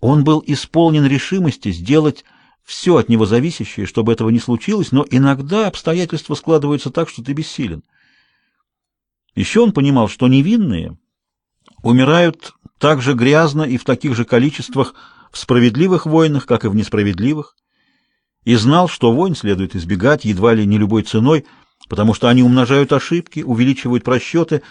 Он был исполнен решимости сделать все от него зависящее, чтобы этого не случилось, но иногда обстоятельства складываются так, что ты бессилен. Еще он понимал, что невинные умирают так же грязно и в таких же количествах в справедливых войнах, как и в несправедливых, и знал, что войн следует избегать едва ли не любой ценой, потому что они умножают ошибки, увеличивают просчеты,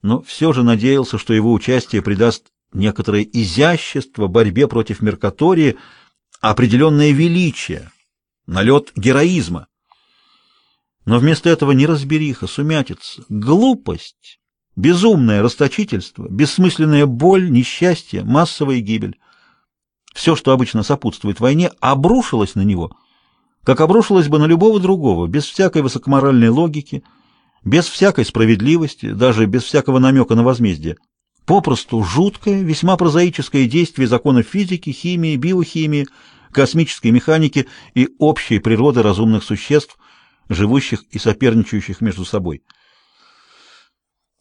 но все же надеялся, что его участие придаст некоторое изящество борьбе против Меркатории, определенное величие, налет героизма. Но вместо этого неразбериха, сумятица, глупость, безумное расточительство, бессмысленная боль, несчастье, массовая гибель. Все, что обычно сопутствует войне, обрушилось на него, как обрушилось бы на любого другого, без всякой высокоморальной логики, без всякой справедливости, даже без всякого намека на возмездие. Попросту жуткое, весьма прозаическое действие законов физики, химии, биохимии, космической механики и общей природы разумных существ, живущих и соперничающих между собой.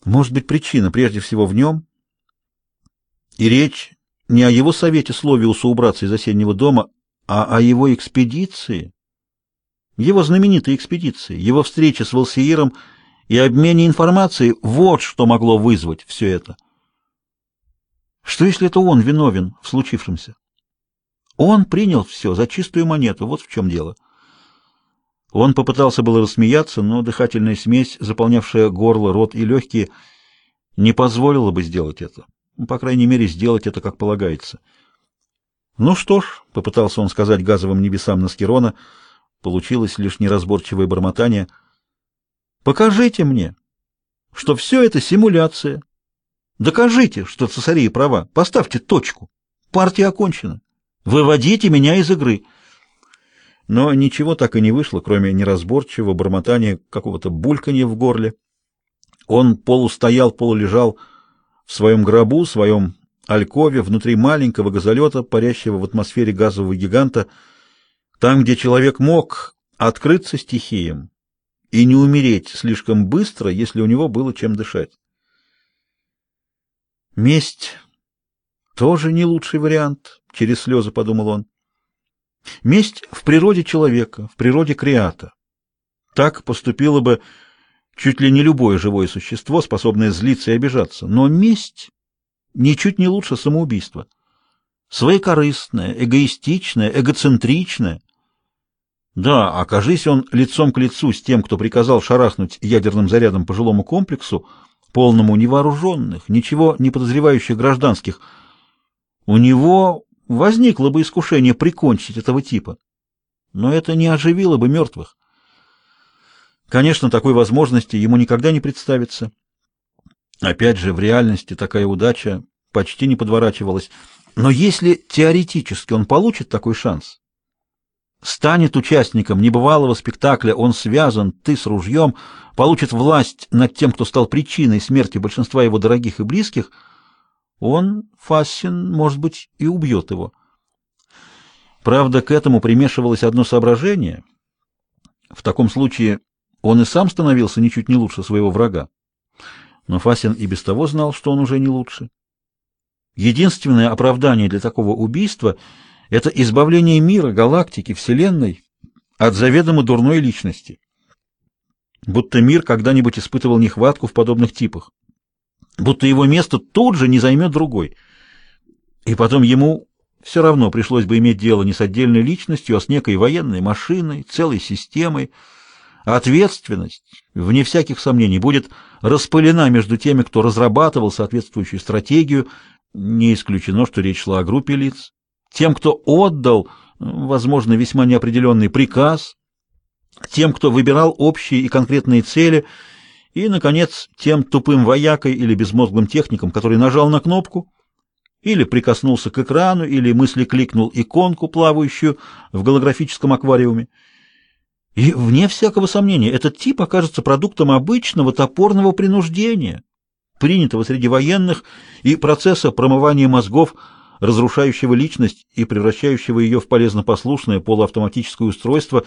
Может быть, причина прежде всего в нем, и речь не о его совете Словиуса убраться из осеннего дома, а о его экспедиции, его знаменитой экспедиции, его встрече с Волсииром и обмене информацией, вот что могло вызвать все это. Что если это он виновен в случившемся? Он принял все за чистую монету, вот в чем дело. Он попытался было рассмеяться, но дыхательная смесь, заполнявшая горло, рот и легкие, не позволила бы сделать это. По крайней мере, сделать это как полагается. Ну что ж, попытался он сказать газовым небесам Наскирона, получилось лишь неразборчивое бормотание. Покажите мне, что все это симуляция. Докажите, что цесария права. Поставьте точку. Партия окончена. Выводите меня из игры. Но ничего так и не вышло, кроме неразборчивого бормотания, какого-то бульканья в горле. Он полустоял, полулежал в своем гробу, в своем алькове, внутри маленького газолета, парящего в атмосфере газового гиганта, там, где человек мог открыться стихиям и не умереть слишком быстро, если у него было чем дышать. Месть тоже не лучший вариант, через слезы подумал он. Месть в природе человека, в природе креата. Так поступило бы чуть ли не любое живое существо, способное злиться и обижаться. Но месть ничуть не лучше самоубийства. Своекорыстное, эгоистичное, эгоцентричное. Да, окажись он лицом к лицу с тем, кто приказал шарахнуть ядерным зарядом по жилому комплексу, полному невооруженных, ничего не подозревающих гражданских, у него возникло бы искушение прикончить этого типа. Но это не оживило бы мертвых. Конечно, такой возможности ему никогда не представится. Опять же, в реальности такая удача почти не подворачивалась. Но если теоретически он получит такой шанс, станет участником небывалого спектакля, он связан, ты с ружьем, получит власть над тем, кто стал причиной смерти большинства его дорогих и близких, он, Фассин, может быть, и убьет его. Правда, к этому примешивалось одно соображение. В таком случае он и сам становился ничуть не лучше своего врага. Но Фасин и без того знал, что он уже не лучше. Единственное оправдание для такого убийства — это избавление мира, галактики, Вселенной от заведомо дурной личности. Будто мир когда-нибудь испытывал нехватку в подобных типах. Будто его место тут же не займет другой. И потом ему все равно пришлось бы иметь дело не с отдельной личностью, а с некой военной машиной, целой системой, Ответственность, вне всяких сомнений, будет распылена между теми, кто разрабатывал соответствующую стратегию, не исключено, что речь шла о группе лиц, тем, кто отдал, возможно, весьма неопределенный приказ, тем, кто выбирал общие и конкретные цели, и, наконец, тем тупым воякой или безмозглым техником, который нажал на кнопку, или прикоснулся к экрану, или мысли кликнул иконку, плавающую в голографическом аквариуме. И, вне всякого сомнения, этот тип окажется продуктом обычного топорного принуждения, принятого среди военных, и процесса промывания мозгов, разрушающего личность и превращающего ее в полезно-послушное полуавтоматическое устройство,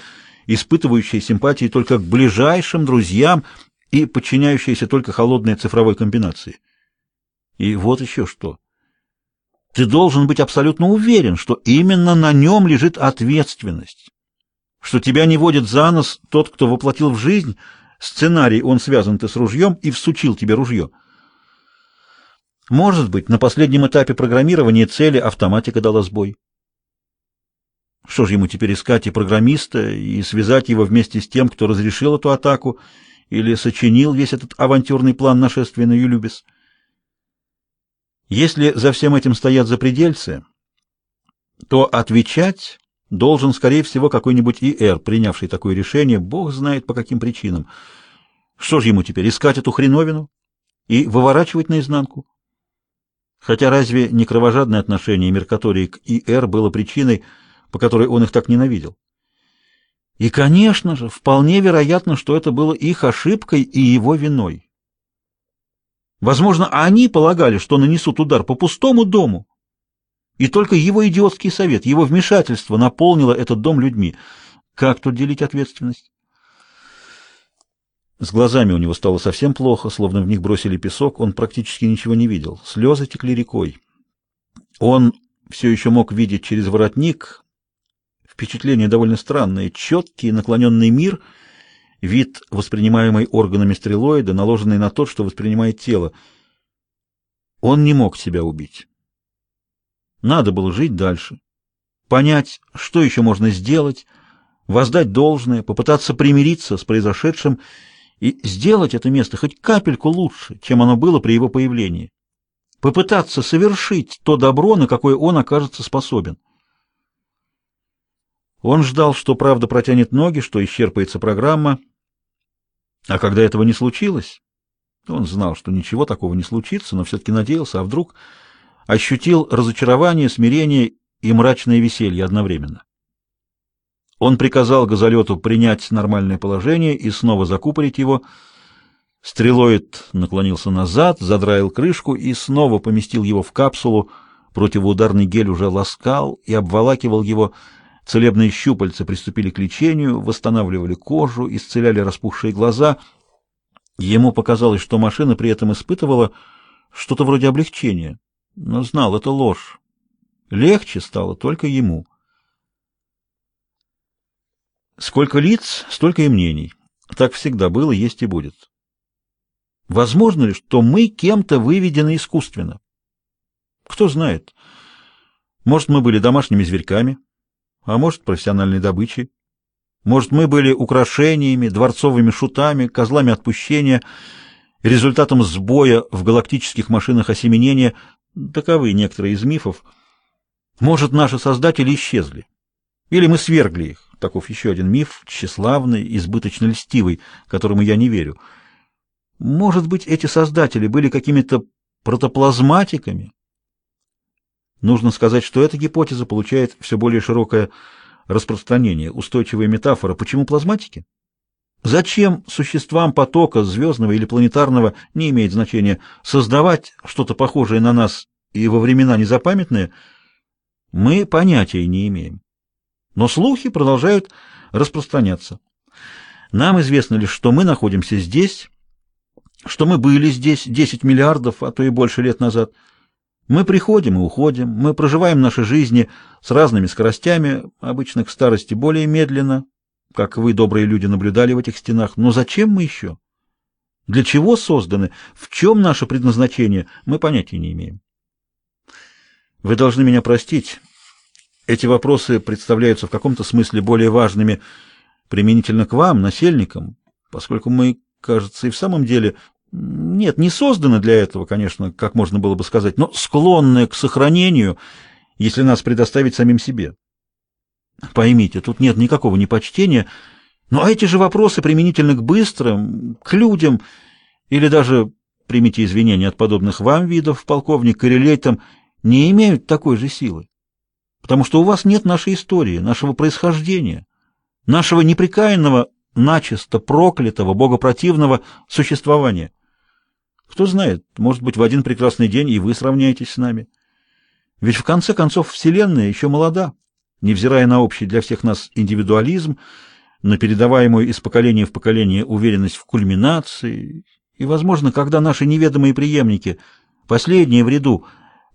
испытывающее симпатии только к ближайшим друзьям и подчиняющееся только холодной цифровой комбинации. И вот еще что. Ты должен быть абсолютно уверен, что именно на нем лежит ответственность, что тебя не водит за нос тот, кто воплотил в жизнь сценарий, он связан ты с ружьем и всучил тебе ружье. Может быть, на последнем этапе программирования цели автоматика дала сбой. Что же ему теперь искать и программиста, и связать его вместе с тем, кто разрешил эту атаку, или сочинил весь этот авантюрный план нашествия на Юлюбис? Если за всем этим стоят запредельцы, то отвечать должен, скорее всего, какой-нибудь ИР, принявший такое решение, бог знает по каким причинам. Что же ему теперь, искать эту хреновину и выворачивать наизнанку? Хотя разве не кровожадное отношение Меркатории к ИР было причиной, по которой он их так ненавидел? И, конечно же, вполне вероятно, что это было их ошибкой и его виной. Возможно, они полагали, что нанесут удар по пустому дому, и только его идиотский совет, его вмешательство наполнило этот дом людьми. Как тут делить ответственность? С глазами у него стало совсем плохо, словно в них бросили песок, он практически ничего не видел. Слезы текли рекой. Он все еще мог видеть через воротник. Впечатление довольно странное. Четкий наклоненный мир, вид, воспринимаемый органами стрелоида, наложенный на тот, что воспринимает тело. Он не мог себя убить. Надо было жить дальше. Понять, что еще можно сделать, воздать должное, попытаться примириться с произошедшим и сделать это место хоть капельку лучше, чем оно было при его появлении. Попытаться совершить то добро, на какое он окажется способен. Он ждал, что правда протянет ноги, что исчерпается программа, а когда этого не случилось, он знал, что ничего такого не случится, но все-таки надеялся, а вдруг ощутил разочарование, смирение и мрачное веселье одновременно. Он приказал газолету принять нормальное положение и снова закупорить его. Стрелоид наклонился назад, задраил крышку и снова поместил его в капсулу. Противоударный гель уже ласкал и обволакивал его. Целебные щупальца приступили к лечению, восстанавливали кожу, исцеляли распухшие глаза. Ему показалось, что машина при этом испытывала что-то вроде облегчения, но знал, это ложь. Легче стало только ему. Сколько лиц, столько и мнений. Так всегда было, есть и будет. Возможно ли, что мы кем-то выведены искусственно? Кто знает. Может, мы были домашними зверьками, а может, профессиональной добычей. Может, мы были украшениями, дворцовыми шутами, козлами отпущения, результатом сбоя в галактических машинах осеменения. Таковы некоторые из мифов. Может, наши создатели исчезли. Или мы свергли их. Таков еще один миф, тщеславный, избыточно льстивый, которому я не верю. Может быть, эти создатели были какими-то протоплазматиками? Нужно сказать, что эта гипотеза получает все более широкое распространение. Устойчивая метафора. Почему плазматики? Зачем существам потока звездного или планетарного, не имеет значения, создавать что-то похожее на нас и во времена незапамятные, мы понятия не имеем. Но слухи продолжают распространяться. Нам известно лишь, что мы находимся здесь, что мы были здесь 10 миллиардов, а то и больше лет назад. Мы приходим и уходим, мы проживаем наши жизни с разными скоростями, обычно к старости более медленно, как вы, добрые люди, наблюдали в этих стенах. Но зачем мы еще? Для чего созданы? В чем наше предназначение? Мы понятия не имеем. Вы должны меня простить, эти вопросы представляются в каком-то смысле более важными применительно к вам, насельникам, поскольку мы, кажется, и в самом деле нет, не созданы для этого, конечно, как можно было бы сказать, но склонны к сохранению, если нас предоставить самим себе. Поймите, тут нет никакого непочтения, но эти же вопросы применительно к быстрым, к людям, или даже, примите извинения от подобных вам видов, полковник и не имеют такой же силы потому что у вас нет нашей истории, нашего происхождения, нашего непрекаянного, начисто проклятого, богопротивного существования. Кто знает, может быть, в один прекрасный день и вы сравняетесь с нами. Ведь в конце концов Вселенная еще молода, невзирая на общий для всех нас индивидуализм, на передаваемую из поколения в поколение уверенность в кульминации, и, возможно, когда наши неведомые преемники, последние в ряду,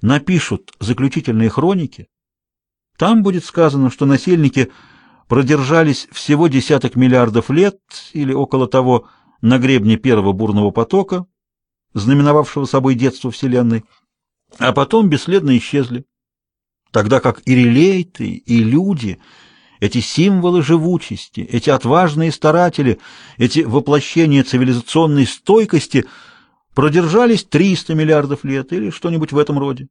напишут заключительные хроники, там будет сказано, что насельники продержались всего десяток миллиардов лет или около того на гребне первого бурного потока, знаменовавшего собой детство Вселенной, а потом бесследно исчезли. Тогда как и релейты, и люди, эти символы живучести, эти отважные старатели, эти воплощения цивилизационной стойкости продержались 300 миллиардов лет или что-нибудь в этом роде.